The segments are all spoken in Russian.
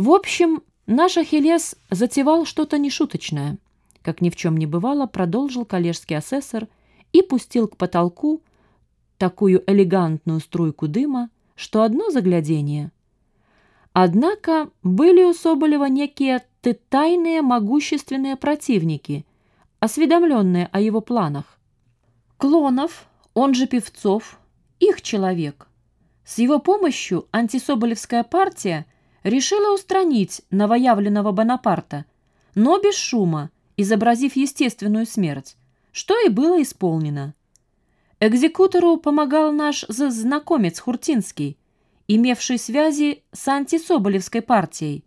В общем, наш Ахиллес затевал что-то нешуточное. Как ни в чем не бывало, продолжил коллежский асессор и пустил к потолку такую элегантную струйку дыма, что одно заглядение. Однако были у Соболева некие тайные могущественные противники, осведомленные о его планах. Клонов, он же Певцов, их человек. С его помощью антисоболевская партия решила устранить новоявленного Бонапарта, но без шума, изобразив естественную смерть, что и было исполнено. Экзекутору помогал наш знакомец Хуртинский, имевший связи с антисоболевской партией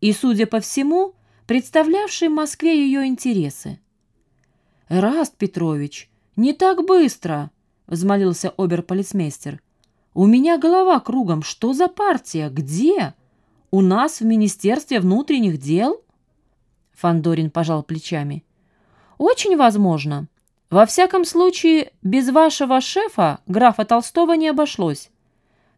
и, судя по всему, представлявший Москве ее интересы. «Раст Петрович, не так быстро!» — взмолился оберполицмейстер. «У меня голова кругом. Что за партия? Где? У нас в Министерстве внутренних дел?» Фандорин пожал плечами. «Очень возможно. Во всяком случае, без вашего шефа, графа Толстого, не обошлось.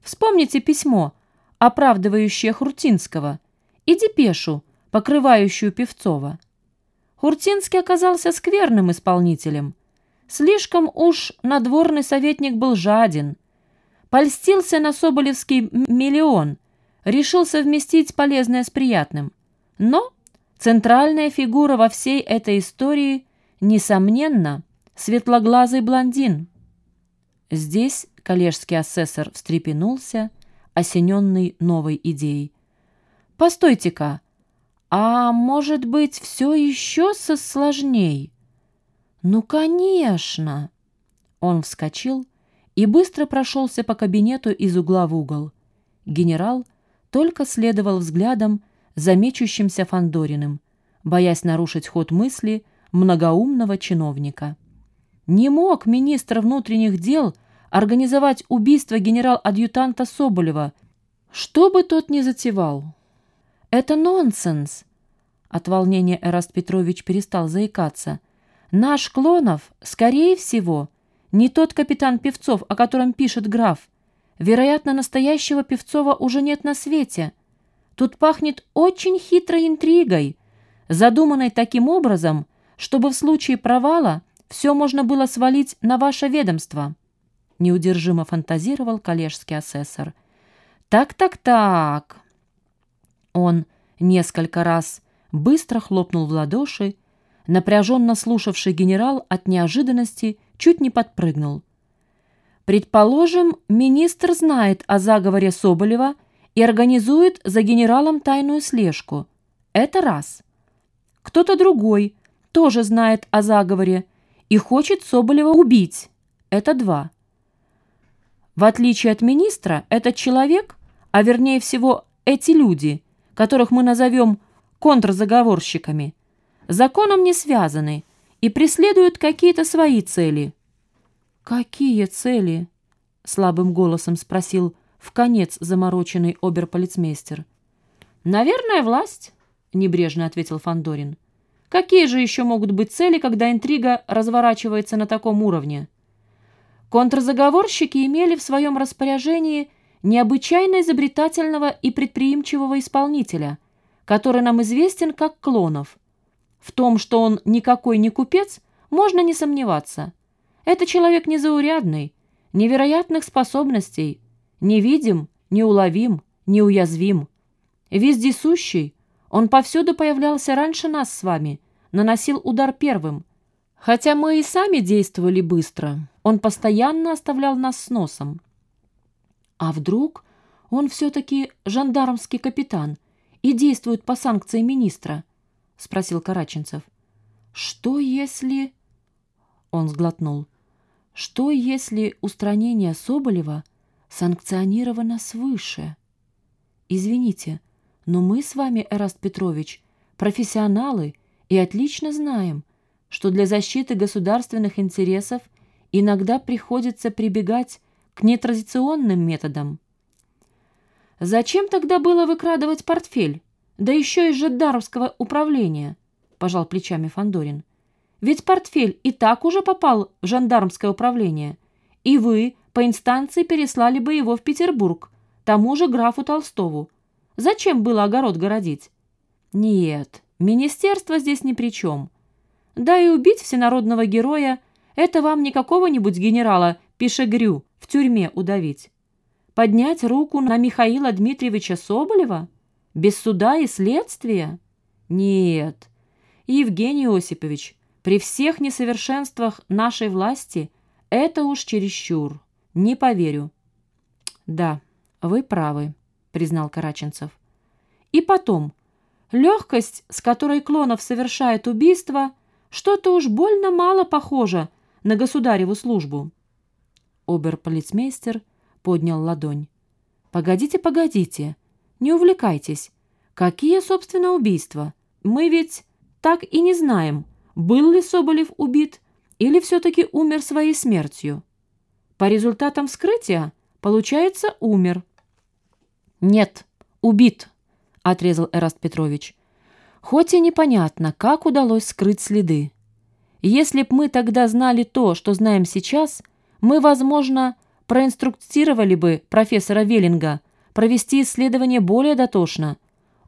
Вспомните письмо, оправдывающее Хуртинского, и депешу, покрывающую Певцова. Хуртинский оказался скверным исполнителем. Слишком уж надворный советник был жаден. Польстился на Соболевский миллион, решил совместить полезное с приятным. Но центральная фигура во всей этой истории, несомненно, светлоглазый блондин. Здесь коллежский асессор встрепенулся, осененный новой идеей. «Постойте-ка, а может быть, все еще со сложней?» «Ну, конечно!» Он вскочил и быстро прошелся по кабинету из угла в угол. Генерал только следовал взглядом за мечущимся Фандориным, боясь нарушить ход мысли многоумного чиновника. Не мог министр внутренних дел организовать убийство генерал-адъютанта Соболева, что бы тот ни затевал. «Это нонсенс!» От волнения Эраст Петрович перестал заикаться. «Наш Клонов, скорее всего, не тот капитан Певцов, о котором пишет граф. Вероятно, настоящего Певцова уже нет на свете. Тут пахнет очень хитрой интригой, задуманной таким образом, чтобы в случае провала все можно было свалить на ваше ведомство», — неудержимо фантазировал коллежский асессор. «Так-так-так». Он несколько раз быстро хлопнул в ладоши, напряженно слушавший генерал от неожиданности чуть не подпрыгнул. «Предположим, министр знает о заговоре Соболева и организует за генералом тайную слежку. Это раз. Кто-то другой тоже знает о заговоре и хочет Соболева убить. Это два. В отличие от министра, этот человек, а вернее всего эти люди, которых мы назовем контрзаговорщиками, законом не связаны и преследуют какие-то свои цели. «Какие цели?» — слабым голосом спросил в конец замороченный оберполицмейстер. «Наверное, власть», — небрежно ответил Фандорин. Какие же еще могут быть цели, когда интрига разворачивается на таком уровне? Контрзаговорщики имели в своем распоряжении необычайно изобретательного и предприимчивого исполнителя, который нам известен как Клонов. В том, что он никакой не купец, можно не сомневаться. Это человек незаурядный, невероятных способностей, невидим, неуловим, неуязвим. Вездесущий, он повсюду появлялся раньше нас с вами, наносил удар первым. Хотя мы и сами действовали быстро, он постоянно оставлял нас с носом. А вдруг он все-таки жандармский капитан и действует по санкции министра? — спросил Караченцев. «Что если...» Он сглотнул. «Что если устранение Соболева санкционировано свыше?» «Извините, но мы с вами, Эраст Петрович, профессионалы и отлично знаем, что для защиты государственных интересов иногда приходится прибегать к нетрадиционным методам. «Зачем тогда было выкрадывать портфель? Да еще из жандармского управления», – пожал плечами Фандорин. «Ведь портфель и так уже попал в жандармское управление, и вы по инстанции переслали бы его в Петербург, тому же графу Толстову. Зачем было огород городить? Нет, министерство здесь ни при чем. Да и убить всенародного героя – это вам не какого-нибудь генерала Пишегрю в тюрьме удавить. Поднять руку на Михаила Дмитриевича Соболева? Без суда и следствия? Нет. Евгений Осипович, при всех несовершенствах нашей власти это уж чересчур. Не поверю. Да, вы правы, признал Караченцев. И потом, легкость, с которой Клонов совершает убийство, что-то уж больно мало похоже на государеву службу. Оберполицмейстер поднял ладонь. «Погодите, погодите, не увлекайтесь. Какие, собственно, убийства? Мы ведь так и не знаем, был ли Соболев убит или все-таки умер своей смертью. По результатам вскрытия, получается, умер». «Нет, убит», — отрезал Эраст Петрович. «Хоть и непонятно, как удалось скрыть следы. Если б мы тогда знали то, что знаем сейчас, мы, возможно, проинструктировали бы профессора Веллинга провести исследование более дотошно.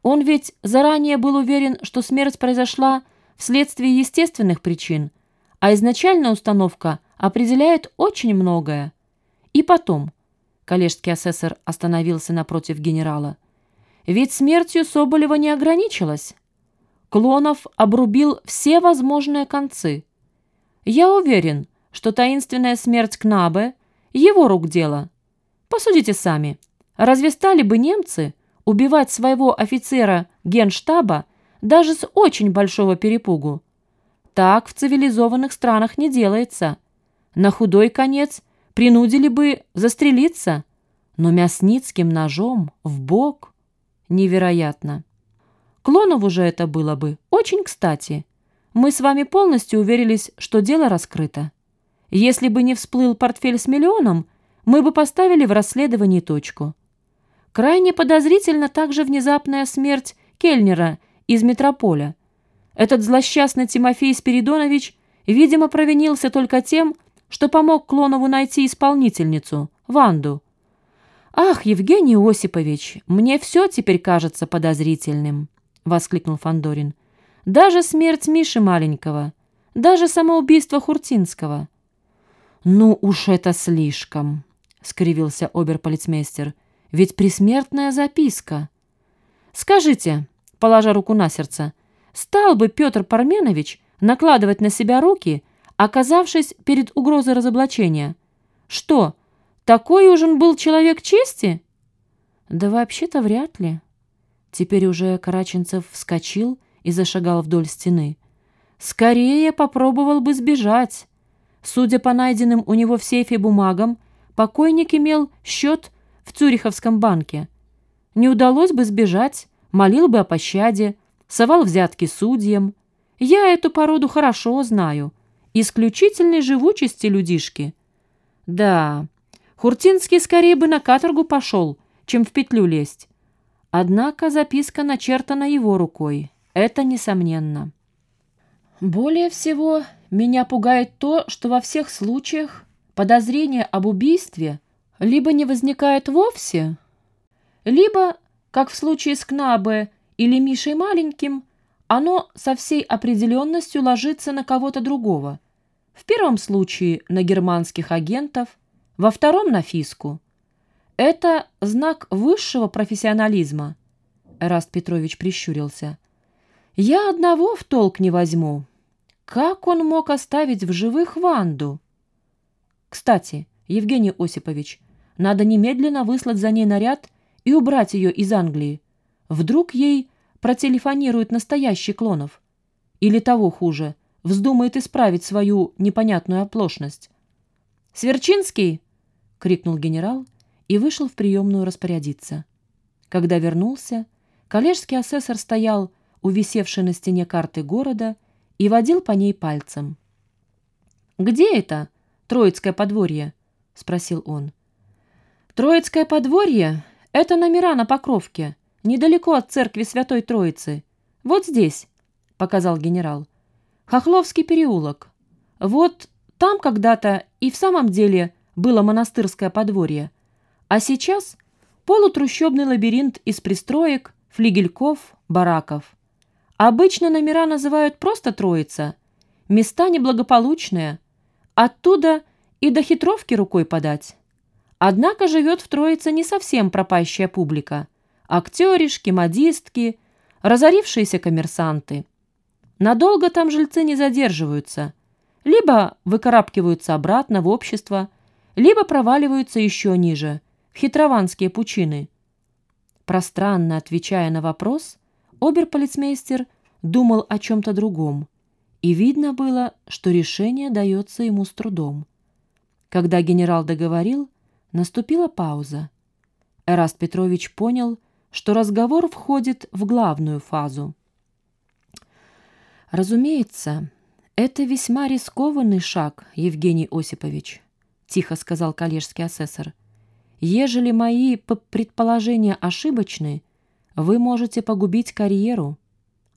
Он ведь заранее был уверен, что смерть произошла вследствие естественных причин, а изначальная установка определяет очень многое. И потом, коллежский асессор остановился напротив генерала, ведь смертью Соболева не ограничилась. Клонов обрубил все возможные концы. Я уверен, что таинственная смерть Кнабе – его рук дело. Посудите сами. Разве стали бы немцы убивать своего офицера генштаба даже с очень большого перепугу? Так в цивилизованных странах не делается. На худой конец принудили бы застрелиться, но мясницким ножом в бок невероятно. Клонову же это было бы очень кстати. Мы с вами полностью уверились, что дело раскрыто. Если бы не всплыл портфель с миллионом, мы бы поставили в расследовании точку. Крайне подозрительно также внезапная смерть Кельнера из метрополя. Этот злосчастный Тимофей Спиридонович, видимо, провинился только тем, что помог Клонову найти исполнительницу, Ванду. «Ах, Евгений Осипович, мне все теперь кажется подозрительным», — воскликнул Фандорин. «Даже смерть Миши маленького, даже самоубийство Хуртинского». «Ну уж это слишком», — скривился оберполицмейстер. «Ведь присмертная записка». «Скажите», — положа руку на сердце, «стал бы Петр Парменович накладывать на себя руки, оказавшись перед угрозой разоблачения? Что, такой уж он был человек чести?» «Да вообще-то вряд ли». Теперь уже Караченцев вскочил и зашагал вдоль стены. «Скорее попробовал бы сбежать». Судя по найденным у него в сейфе бумагам, покойник имел счет в Цюриховском банке. Не удалось бы сбежать, молил бы о пощаде, совал взятки судьям. Я эту породу хорошо знаю. Исключительной живучести людишки. Да, Хуртинский скорее бы на каторгу пошел, чем в петлю лезть. Однако записка начертана его рукой. Это несомненно. Более всего меня пугает то, что во всех случаях подозрение об убийстве либо не возникает вовсе, либо, как в случае с Кнабе или Мишей Маленьким, оно со всей определенностью ложится на кого-то другого. В первом случае на германских агентов, во втором на Фиску. Это знак высшего профессионализма. Раст Петрович прищурился. Я одного в толк не возьму. Как он мог оставить в живых Ванду? Кстати, Евгений Осипович, надо немедленно выслать за ней наряд и убрать ее из Англии. Вдруг ей протелефонирует настоящий Клонов. Или того хуже, вздумает исправить свою непонятную оплошность. «Сверчинский!» — крикнул генерал и вышел в приемную распорядиться. Когда вернулся, коллежский асессор стоял у висевшей на стене карты города и водил по ней пальцем. «Где это, Троицкое подворье?» — спросил он. «Троицкое подворье — это номера на Покровке, недалеко от церкви Святой Троицы. Вот здесь», — показал генерал. «Хохловский переулок. Вот там когда-то и в самом деле было монастырское подворье, а сейчас Полутрущобный лабиринт из пристроек, флигельков, бараков. Обычно номера называют просто «Троица». Места неблагополучные. Оттуда и до хитровки рукой подать. Однако живет в Троице не совсем пропащая публика. Актеришки, модистки, разорившиеся коммерсанты. Надолго там жильцы не задерживаются. Либо выкарабкиваются обратно в общество, либо проваливаются еще ниже, в хитрованские пучины. Пространно отвечая на вопрос, оберполицмейстер думал о чем-то другом, и видно было, что решение дается ему с трудом. Когда генерал договорил, наступила пауза. Эраст Петрович понял, что разговор входит в главную фазу. «Разумеется, это весьма рискованный шаг, Евгений Осипович», тихо сказал коллежский асессор. «Ежели мои предположения ошибочны, вы можете погубить карьеру,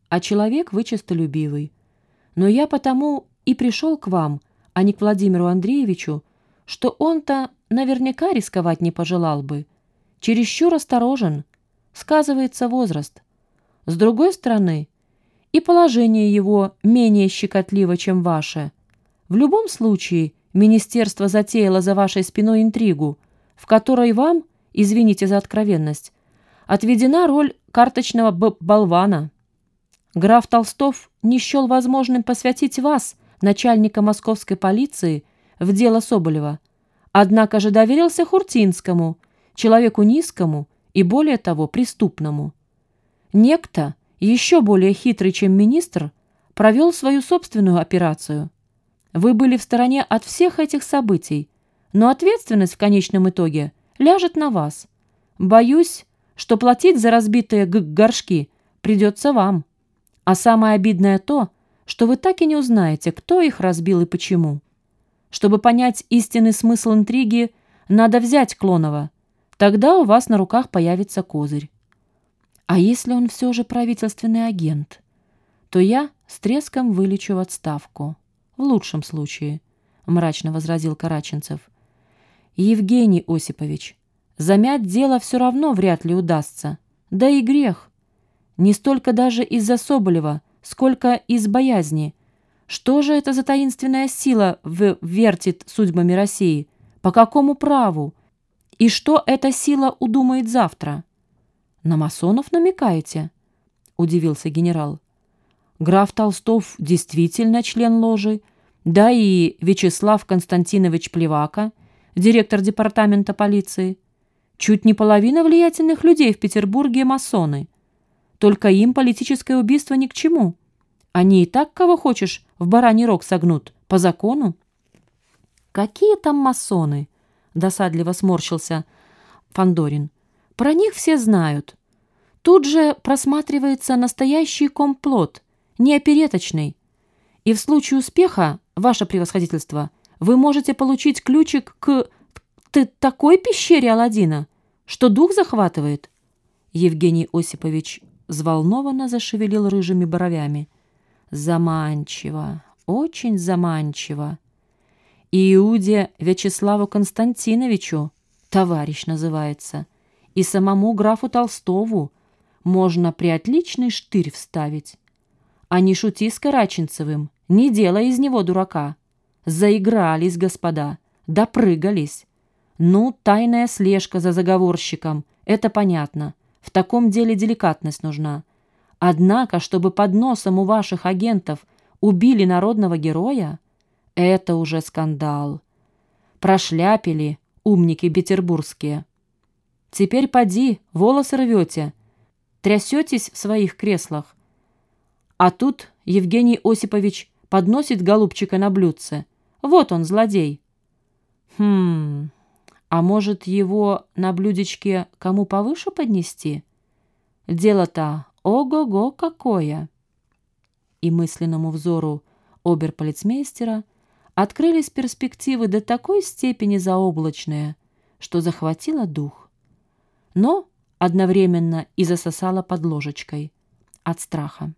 а человек вы честолюбивый. Но я потому и пришел к вам, а не к Владимиру Андреевичу, что он-то наверняка рисковать не пожелал бы. Чересчур осторожен, сказывается возраст. С другой стороны, и положение его менее щекотливо, чем ваше. В любом случае, министерство затеяло за вашей спиной интригу, в которой вам, извините за откровенность, отведена роль карточного болвана. Граф Толстов не счел возможным посвятить вас, начальника московской полиции, в дело Соболева, однако же доверился Хуртинскому, человеку низкому и, более того, преступному. Некто, еще более хитрый, чем министр, провел свою собственную операцию. Вы были в стороне от всех этих событий, но ответственность в конечном итоге ляжет на вас. Боюсь, что платить за разбитые горшки придется вам. А самое обидное то, что вы так и не узнаете, кто их разбил и почему. Чтобы понять истинный смысл интриги, надо взять Клонова, Тогда у вас на руках появится козырь. А если он все же правительственный агент, то я с треском вылечу в отставку. В лучшем случае, — мрачно возразил Караченцев. Евгений Осипович, замять дело все равно вряд ли удастся. Да и грех. Не столько даже из-за Соболева, сколько из боязни. Что же это за таинственная сила вертит судьбами России? По какому праву? И что эта сила удумает завтра? На масонов намекаете? Удивился генерал. Граф Толстов действительно член ложи, да и Вячеслав Константинович Плевака, директор департамента полиции. Чуть не половина влиятельных людей в Петербурге масоны. Только им политическое убийство ни к чему. Они и так, кого хочешь, в бараний рог согнут, по закону. Какие там масоны? досадливо сморщился Фандорин. Про них все знают. Тут же просматривается настоящий комплот, не опереточный. И в случае успеха, ваше превосходительство, вы можете получить ключик к ты такой пещере Аладдина, что дух захватывает. Евгений Осипович взволнованно зашевелил рыжими бровями. Заманчиво, очень заманчиво. Иуде Вячеславу Константиновичу, товарищ называется, и самому графу Толстову можно приотличный штырь вставить. А не шути с Караченцевым, не делай из него дурака. Заигрались, господа, допрыгались. Ну, тайная слежка за заговорщиком, это понятно. В таком деле деликатность нужна. Однако, чтобы под носом у ваших агентов убили народного героя, это уже скандал. Прошляпили умники петербургские. Теперь поди, волосы рвете, трясетесь в своих креслах. А тут Евгений Осипович подносит голубчика на блюдце. Вот он, злодей. Хм, а может его на блюдечке кому повыше поднести? Дело-то ого-го какое! И мысленному взору оберполицмейстера – открылись перспективы до такой степени заоблачные, что захватило дух. Но одновременно и засосало под ложечкой от страха.